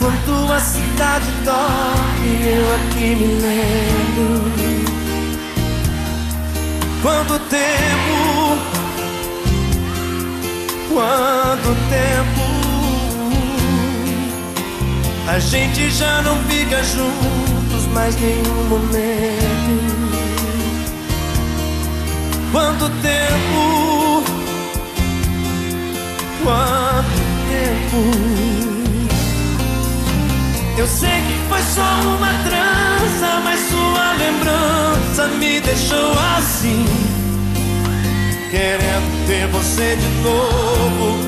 Enquanto a cidade dorme, eu aqui me lembro. Quanto tempo, quanto tempo a gente já não fica juntos mais nenhum momento. Quanto tempo, quanto tempo. Eu sei que foi só uma trança, mas sua lembrança me deixou assim. Querendo ter você de novo.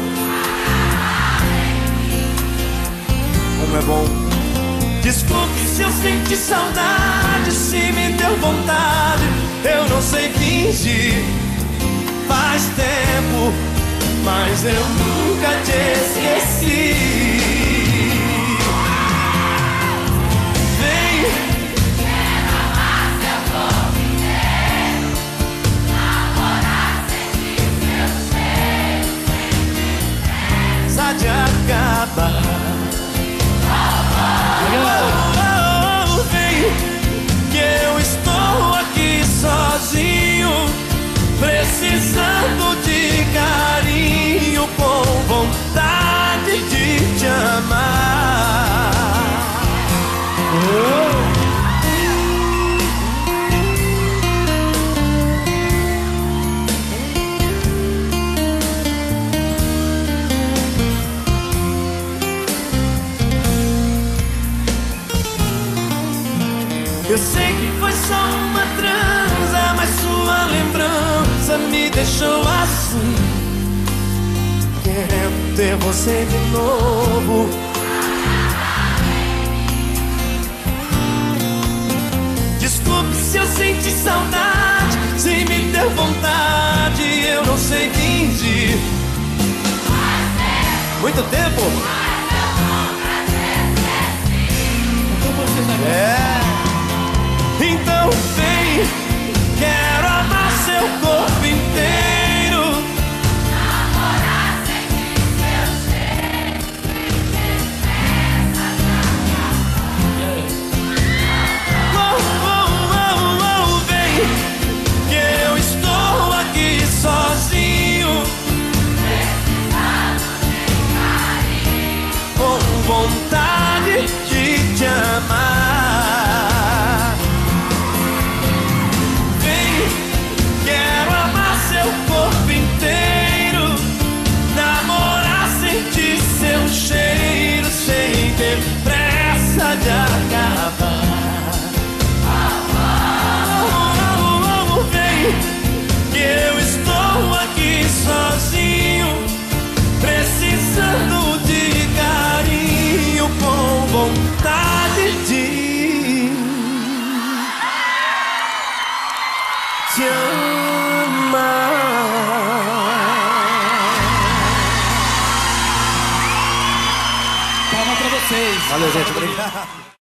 Como é bom. Desculpe se eu senti saudade, se me deu vontade. Eu não sei fingir. Faz tempo, mas eu nunca te esqueci. Eu sei que foi só uma transa, mas sua lembrança me deixou assim. Querendo ter você de novo. Desculpe se eu senti saudade, se me deu vontade, eu não sei fingir. Muito tempo? É. Valeu, gente. Obrigado.